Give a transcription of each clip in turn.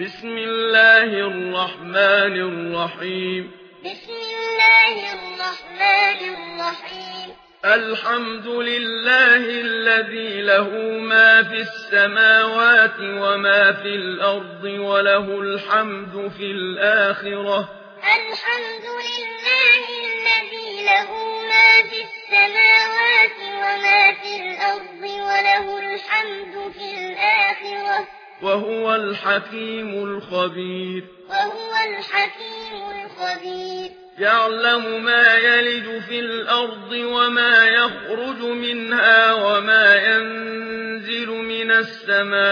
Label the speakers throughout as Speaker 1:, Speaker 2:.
Speaker 1: بسم الله الرحمن الرحيم
Speaker 2: بسم الله الرحمن الرحيم
Speaker 1: الحمد لله الذي له ما في السماوات وما في الأرض وله الحمد في الآخرة
Speaker 2: الحمد لله الذي له ما في السماوات وما في الأرض وله الحمد في
Speaker 1: وهو الحكيم الخبير.
Speaker 2: وهو الحكيم الخبير.
Speaker 1: يعلم ما يلد في الأرض وما يخرج منها وما ينزل من السماء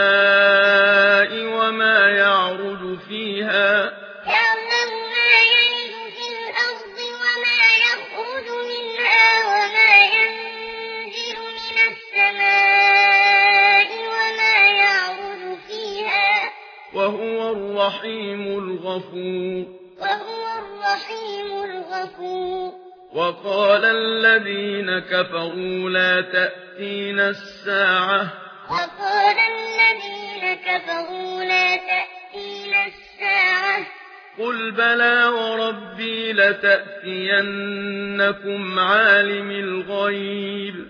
Speaker 1: وما يعرج فيها.
Speaker 2: يعلم ما يلج
Speaker 1: الرحيم الغفور.
Speaker 2: وهو الرحيم الغفور.
Speaker 1: وقال الذين كفروا لا تأتين الساعة.
Speaker 2: وقال الذين كفروا لا تأتين الساعة.
Speaker 1: قل بلى وربي لتأتينكم عالم الغيب.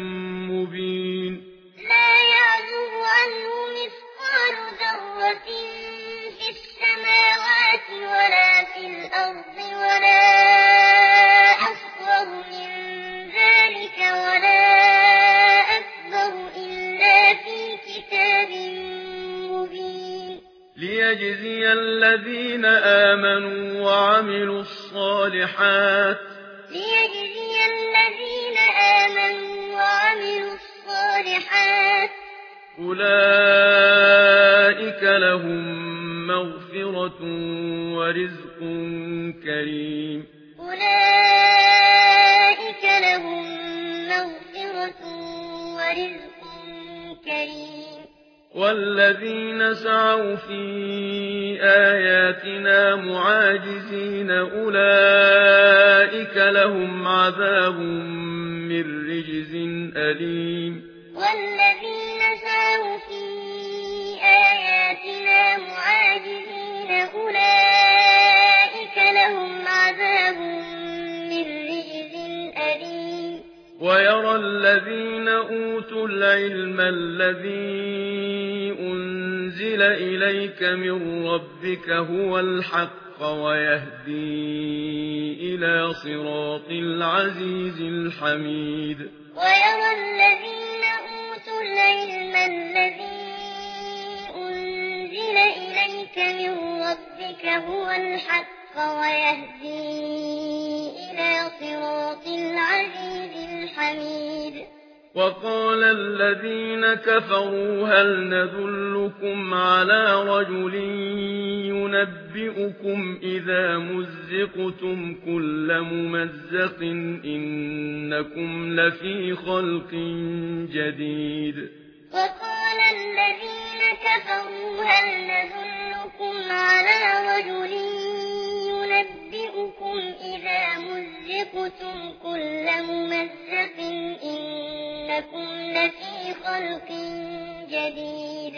Speaker 1: ليجزي الذين آمنوا وعملوا الصالحات
Speaker 2: ليجزي الذين آمنوا وعملوا الصالحات
Speaker 1: أولئك لهم مغفرة ورزق كريم
Speaker 2: أولئك لهم مغفرة ورزق كريم
Speaker 1: والذين سعوا في آياتنا معاجزين أولئك لهم عذاب من رجز أليم.
Speaker 2: والذين سعوا في آياتنا معاجزين أولئك لهم عذاب من رجز أليم.
Speaker 1: ويرى الذين أوتوا العلم الذين أنزل إليك من ربك هو الحق ويهدي إلى صراط العزيز الحميد
Speaker 2: ويرى الذين أوتوا العلم الذي أنزل إليك من ربك هو الحق ويهدي إلى صراط العزيز الحميد
Speaker 1: وقال الذين كفروا هل نذلكم على رجل ينبئكم إذا مزقتم كل ممزق إنكم لفي خلق جديد.
Speaker 2: وقال الذين كفروا هل نذلكم على رجل ينبئكم إذا مزقتم كل ممزق إنكم لكم لفي خلق جديد